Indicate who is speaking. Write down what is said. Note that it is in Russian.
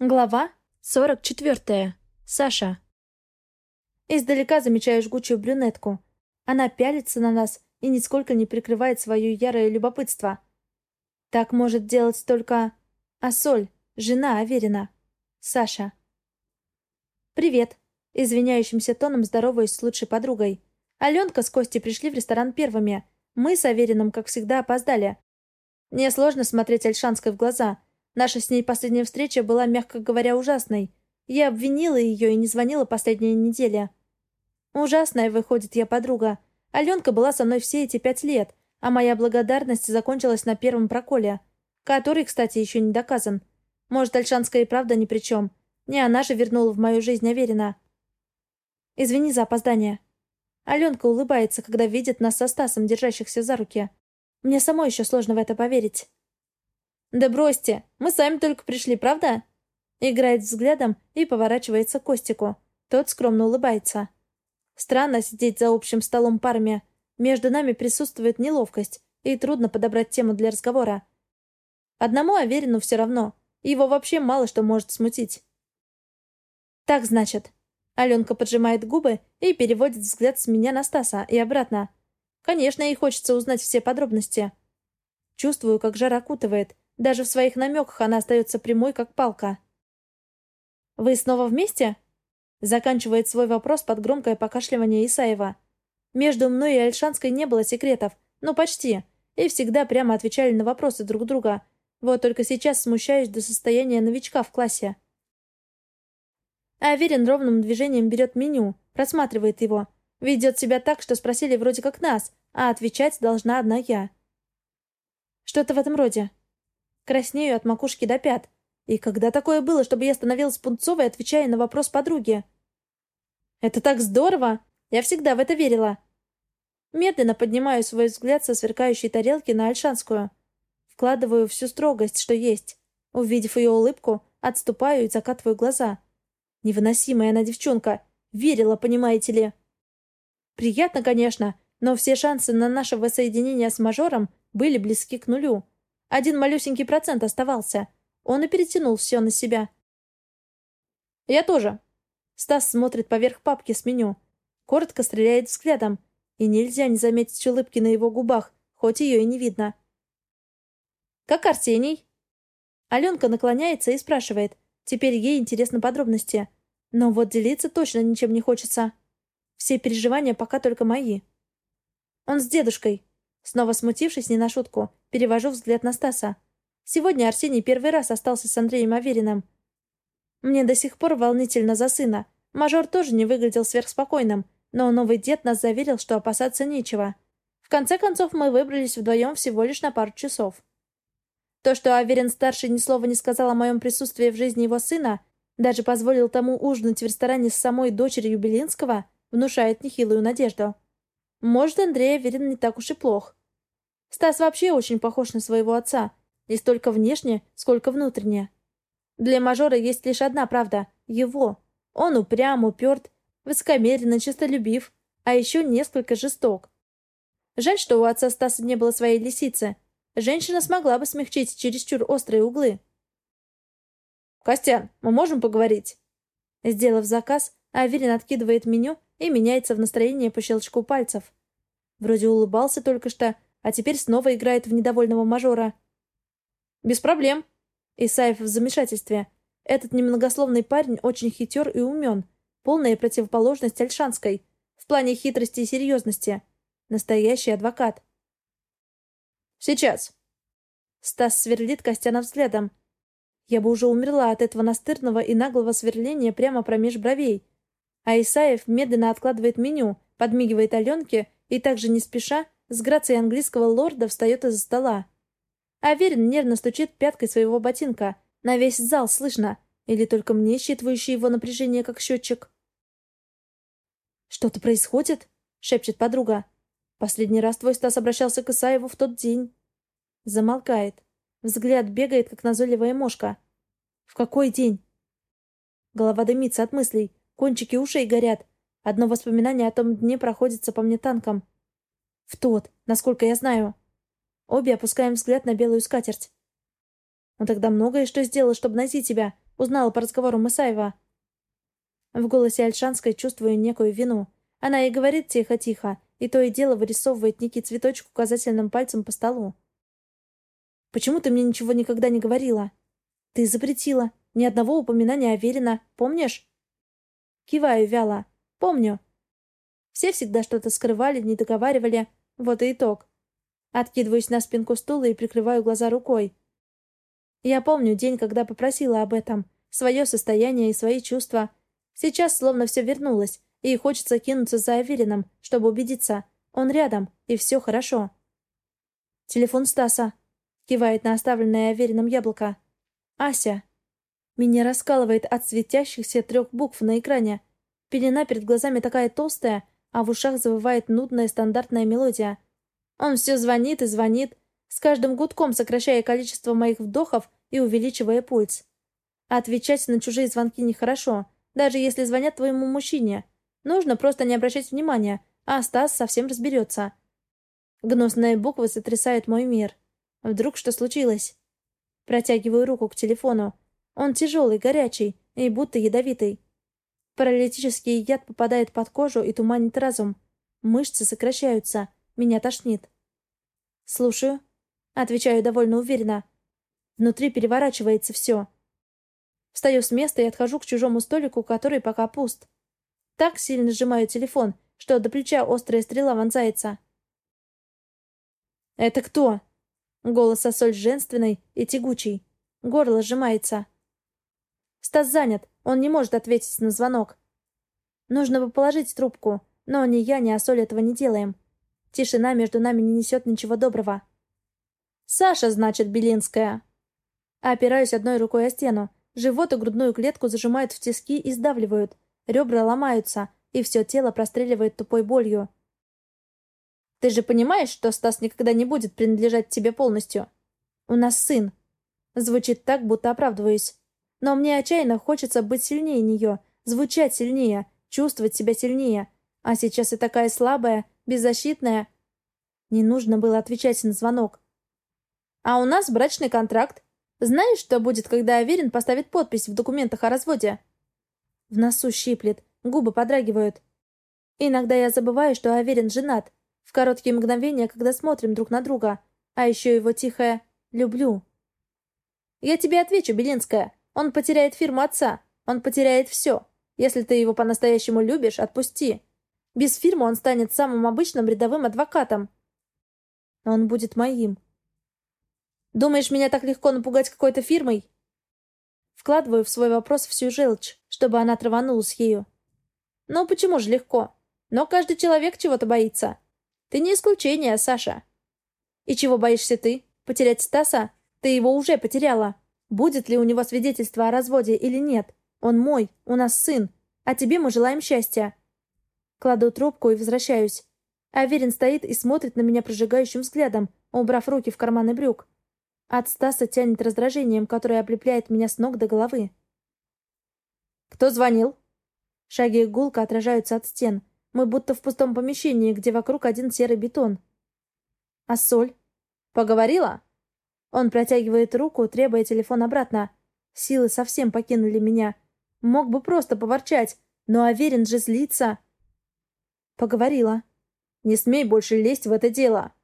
Speaker 1: Глава 44. Саша. Издалека замечаю жгучую брюнетку. Она пялится на нас и нисколько не прикрывает свое ярое любопытство. Так может делать только Асоль, жена Аверина. Саша. «Привет», — извиняющимся тоном здороваюсь с лучшей подругой. Аленка с Костей пришли в ресторан первыми. Мы с Авериным, как всегда, опоздали. Мне сложно смотреть Альшанской в глаза — Наша с ней последняя встреча была, мягко говоря, ужасной. Я обвинила ее и не звонила последние недели. Ужасная, выходит, я подруга. Аленка была со мной все эти пять лет, а моя благодарность закончилась на первом проколе, который, кстати, еще не доказан. Может, Альшанская и правда ни при чем. Не она же вернула в мою жизнь Аверина. Извини за опоздание. Аленка улыбается, когда видит нас со Стасом, держащихся за руки. Мне самой еще сложно в это поверить. «Да бросьте, мы сами только пришли, правда?» Играет взглядом и поворачивается к Костику. Тот скромно улыбается. Странно сидеть за общим столом парами. Между нами присутствует неловкость, и трудно подобрать тему для разговора. Одному Аверину все равно. Его вообще мало что может смутить. «Так, значит». Аленка поджимает губы и переводит взгляд с меня на Стаса и обратно. Конечно, ей хочется узнать все подробности. Чувствую, как жар окутывает, даже в своих намеках она остается прямой, как палка. «Вы снова вместе?» Заканчивает свой вопрос под громкое покашливание Исаева. Между мной и Альшанской не было секретов, но почти, и всегда прямо отвечали на вопросы друг друга. Вот только сейчас смущаюсь до состояния новичка в классе. Аверин ровным движением берет меню, просматривает его. Ведет себя так, что спросили вроде как нас, а отвечать должна одна я. Что-то в этом роде. Краснею от макушки до пят. И когда такое было, чтобы я становилась пунцовой, отвечая на вопрос подруги? «Это так здорово! Я всегда в это верила!» Медленно поднимаю свой взгляд со сверкающей тарелки на Альшанскую. Вкладываю всю строгость, что есть. Увидев ее улыбку, отступаю и закатываю глаза. Невыносимая она девчонка. Верила, понимаете ли. Приятно, конечно, но все шансы на наше воссоединение с мажором были близки к нулю. Один малюсенький процент оставался. Он и перетянул все на себя. «Я тоже». Стас смотрит поверх папки с меню. Коротко стреляет взглядом. И нельзя не заметить улыбки на его губах, хоть ее и не видно. «Как Арсений?» Аленка наклоняется и спрашивает. Теперь ей интересны подробности. Но вот делиться точно ничем не хочется. Все переживания пока только мои. Он с дедушкой. Снова смутившись не на шутку, перевожу взгляд на Стаса. Сегодня Арсений первый раз остался с Андреем Авериным. Мне до сих пор волнительно за сына. Мажор тоже не выглядел сверхспокойным, но новый дед нас заверил, что опасаться нечего. В конце концов, мы выбрались вдвоем всего лишь на пару часов. То, что Аверин-старший ни слова не сказал о моем присутствии в жизни его сына, даже позволил тому ужинать в ресторане с самой дочерью Белинского, внушает нехилую надежду. Может, Андрей Аверин не так уж и плох. Стас вообще очень похож на своего отца, не столько внешне, сколько внутренне. Для мажора есть лишь одна правда — его. Он упрям, уперт, высокомерен честолюбив, а еще несколько жесток. Жаль, что у отца Стаса не было своей лисицы. Женщина смогла бы смягчить чересчур острые углы. «Костян, мы можем поговорить?» Сделав заказ, Аверин откидывает меню и меняется в настроение по щелчку пальцев. Вроде улыбался только что, а теперь снова играет в недовольного мажора. «Без проблем». Исаев в замешательстве. Этот немногословный парень очень хитер и умен. Полная противоположность Альшанской. В плане хитрости и серьезности. Настоящий адвокат. «Сейчас». Стас сверлит Костяна взглядом. Я бы уже умерла от этого настырного и наглого сверления прямо промеж бровей. А Исаев медленно откладывает меню, подмигивает Аленке и также не спеша, с грацией английского лорда, встает из-за стола. Аверин нервно стучит пяткой своего ботинка. На весь зал слышно. Или только мне, считывающий его напряжение как счетчик. «Что-то происходит?» — шепчет подруга. «Последний раз твой Стас обращался к Исаеву в тот день». Замолкает. Взгляд бегает, как назойливая мошка. «В какой день?» Голова дымится от мыслей. Кончики ушей горят. Одно воспоминание о том дне проходится по мне танком. В тот, насколько я знаю. Обе опускаем взгляд на белую скатерть. Он тогда многое что сделал, чтобы найти тебя. Узнала по разговору Мысаева. В голосе Альшанской чувствую некую вину. Она и говорит тихо-тихо, и то и дело вырисовывает некий цветочек указательным пальцем по столу. «Почему ты мне ничего никогда не говорила?» «Ты запретила. Ни одного упоминания о Верина. Помнишь?» Киваю вяло. «Помню. Все всегда что-то скрывали, не договаривали. Вот и итог. Откидываюсь на спинку стула и прикрываю глаза рукой. Я помню день, когда попросила об этом. Свое состояние и свои чувства. Сейчас словно все вернулось, и хочется кинуться за Аверином, чтобы убедиться. Он рядом, и все хорошо. «Телефон Стаса», — кивает на оставленное Аверином яблоко. «Ася». Меня раскалывает от светящихся трех букв на экране. Пелена перед глазами такая толстая, а в ушах завывает нудная стандартная мелодия. Он все звонит и звонит, с каждым гудком сокращая количество моих вдохов и увеличивая пульс. отвечать на чужие звонки нехорошо, даже если звонят твоему мужчине. Нужно просто не обращать внимания, а Стас совсем разберется. Гнусные буквы сотрясают мой мир. Вдруг что случилось? Протягиваю руку к телефону. Он тяжелый, горячий и будто ядовитый. Паралитический яд попадает под кожу и туманит разум. Мышцы сокращаются. Меня тошнит. «Слушаю», — отвечаю довольно уверенно. Внутри переворачивается все. Встаю с места и отхожу к чужому столику, который пока пуст. Так сильно сжимаю телефон, что до плеча острая стрела вонзается. «Это кто?» Голос Ассоль женственный и тягучий. Горло сжимается. Стас занят. Он не может ответить на звонок. Нужно бы положить трубку, но ни я, ни Асоль этого не делаем. Тишина между нами не несет ничего доброго. «Саша, значит, Белинская!» Опираюсь одной рукой о стену. Живот и грудную клетку зажимают в тиски и сдавливают. Ребра ломаются, и все тело простреливает тупой болью. «Ты же понимаешь, что Стас никогда не будет принадлежать тебе полностью? У нас сын». Звучит так, будто оправдываюсь. Но мне отчаянно хочется быть сильнее нее, звучать сильнее, чувствовать себя сильнее. А сейчас я такая слабая, беззащитная. Не нужно было отвечать на звонок. А у нас брачный контракт. Знаешь, что будет, когда Аверин поставит подпись в документах о разводе? В носу щиплет, губы подрагивают. Иногда я забываю, что Аверин женат. В короткие мгновения, когда смотрим друг на друга. А еще его тихое «люблю». Я тебе отвечу, Белинская. Он потеряет фирму отца. Он потеряет все. Если ты его по-настоящему любишь, отпусти. Без фирмы он станет самым обычным рядовым адвокатом. Он будет моим. Думаешь, меня так легко напугать какой-то фирмой? Вкладываю в свой вопрос всю желчь, чтобы она траванулась ею. Ну, почему же легко? Но каждый человек чего-то боится. Ты не исключение, Саша. И чего боишься ты? Потерять Стаса? Ты его уже потеряла. Будет ли у него свидетельство о разводе или нет? Он мой, у нас сын, а тебе мы желаем счастья. Кладу трубку и возвращаюсь. Аверин стоит и смотрит на меня прожигающим взглядом, убрав руки в карманы брюк. От Стаса тянет раздражением, которое облепляет меня с ног до головы. «Кто звонил?» Шаги гулко отражаются от стен. Мы будто в пустом помещении, где вокруг один серый бетон. «А соль?» «Поговорила?» Он протягивает руку, требуя телефон обратно. Силы совсем покинули меня. Мог бы просто поворчать, но Аверин же злится. Поговорила. «Не смей больше лезть в это дело!»